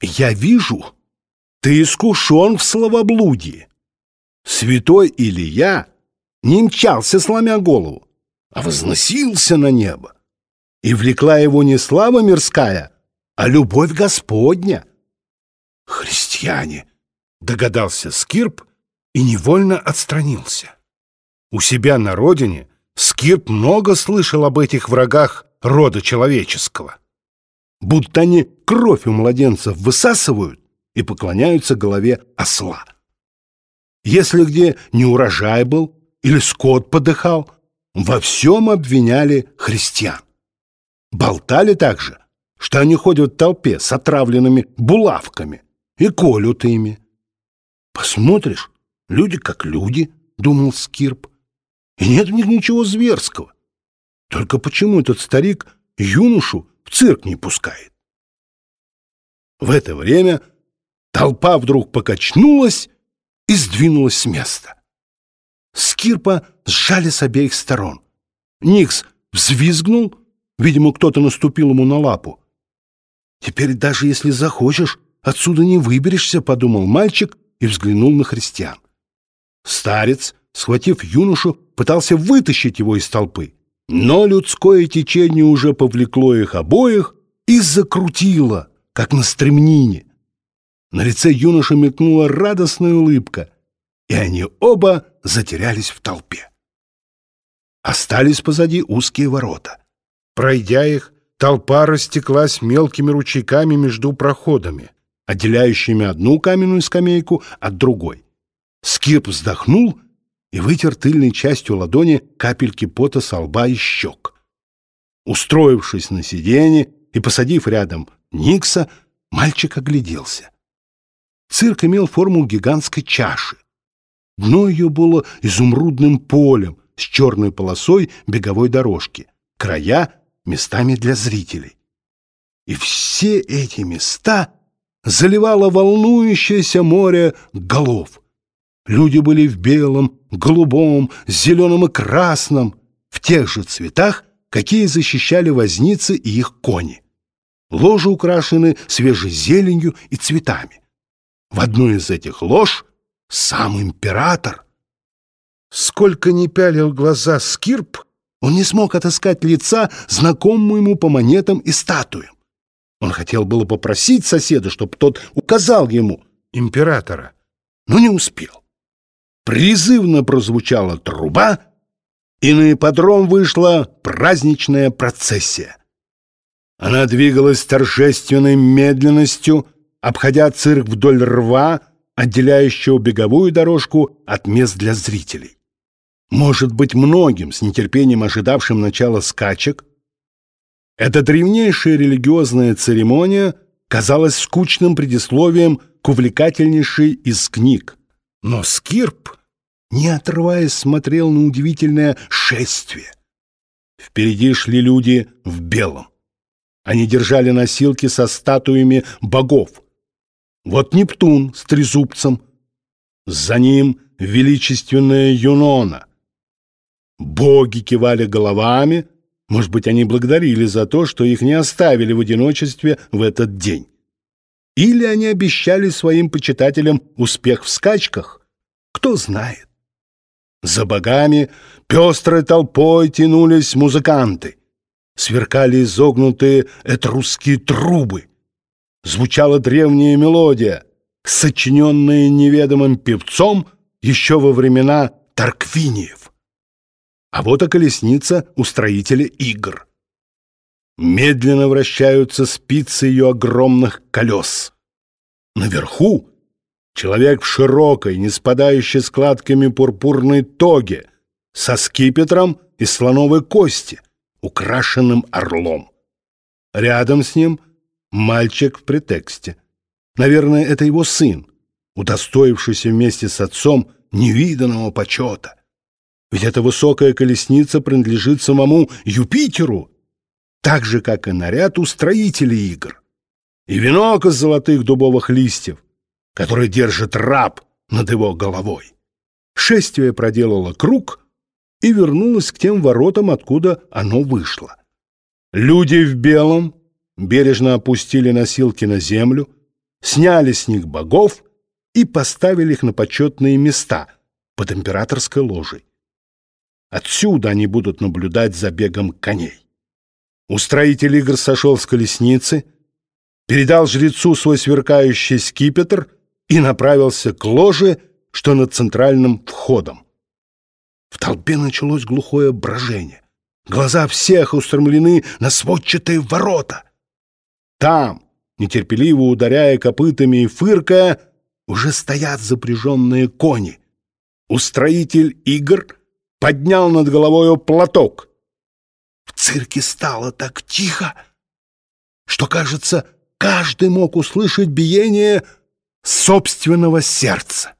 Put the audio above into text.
Я вижу, ты искушен в словоблудии. Святой Илья не мчался, сломя голову, а возносился на небо. И влекла его не слава мирская, а любовь Господня. Христиане, догадался Скирп и невольно отстранился. У себя на родине Скирп много слышал об этих врагах рода человеческого. Будто они кровь у младенцев высасывают и поклоняются голове осла. Если где не урожай был или скот подыхал, во всем обвиняли христиан. Болтали также, что они ходят в толпе с отравленными булавками и колют ими. Посмотришь, люди как люди, думал Скирп, и нет в них ничего зверского. Только почему этот старик юношу в цирк не пускает? В это время толпа вдруг покачнулась и сдвинулась с места. Скирпа сжали с обеих сторон. Никс взвизгнул, видимо, кто-то наступил ему на лапу. «Теперь даже если захочешь, отсюда не выберешься», — подумал мальчик и взглянул на христиан. Старец, схватив юношу, пытался вытащить его из толпы, но людское течение уже повлекло их обоих и закрутило, как на стремнине. На лице юноши мелькнула радостная улыбка, и они оба затерялись в толпе. Остались позади узкие ворота. Пройдя их, толпа растеклась мелкими ручейками между проходами, отделяющими одну каменную скамейку от другой. Скип вздохнул и вытер тыльной частью ладони капельки пота со лба и щек. Устроившись на сиденье и посадив рядом Никса, мальчик огляделся. Цирк имел форму гигантской чаши. Дно ее было изумрудным полем с черной полосой беговой дорожки, края — местами для зрителей. И все эти места заливало волнующееся море голов. Люди были в белом, голубом, зеленом и красном, в тех же цветах, какие защищали возницы и их кони. Ложи украшены свежей зеленью и цветами. В одну из этих лож сам император. Сколько ни пялил глаза Скирп, он не смог отыскать лица, знакомому ему по монетам и статуям. Он хотел было попросить соседа, чтобы тот указал ему императора, но не успел. Призывно прозвучала труба, и на ипподром вышла праздничная процессия. Она двигалась торжественной медленностью, обходя цирк вдоль рва, отделяющего беговую дорожку от мест для зрителей. Может быть, многим, с нетерпением ожидавшим начала скачек, эта древнейшая религиозная церемония казалась скучным предисловием к увлекательнейшей из книг. Но Скирп, не отрываясь, смотрел на удивительное шествие. Впереди шли люди в белом. Они держали носилки со статуями богов. Вот Нептун с трезубцем. За ним величественная Юнона. Боги кивали головами. Может быть, они благодарили за то, что их не оставили в одиночестве в этот день. Или они обещали своим почитателям успех в скачках. Кто знает. За богами пестрой толпой тянулись музыканты сверкали изогнутые этрусские трубы. Звучала древняя мелодия, сочиненная неведомым певцом еще во времена Тарквиниев. А вот и колесница устроителя игр. Медленно вращаются спицы ее огромных колес. Наверху человек в широкой, не спадающей складками пурпурной тоге, со скипетром из слоновой кости — украшенным орлом. Рядом с ним мальчик в претексте. Наверное, это его сын, удостоившийся вместе с отцом невиданного почета. Ведь эта высокая колесница принадлежит самому Юпитеру, так же, как и наряд устроителей игр. И венок из золотых дубовых листьев, который держит раб над его головой. Шествие проделало круг — и вернулась к тем воротам, откуда оно вышло. Люди в белом бережно опустили носилки на землю, сняли с них богов и поставили их на почетные места под императорской ложей. Отсюда они будут наблюдать за бегом коней. Устроитель игр сошел с колесницы, передал жрецу свой сверкающий скипетр и направился к ложе, что над центральным входом. В толпе началось глухое брожение. Глаза всех устремлены на сводчатые ворота. Там, нетерпеливо ударяя копытами и фыркая, уже стоят запряженные кони. Устроитель игр поднял над головою платок. В цирке стало так тихо, что, кажется, каждый мог услышать биение собственного сердца.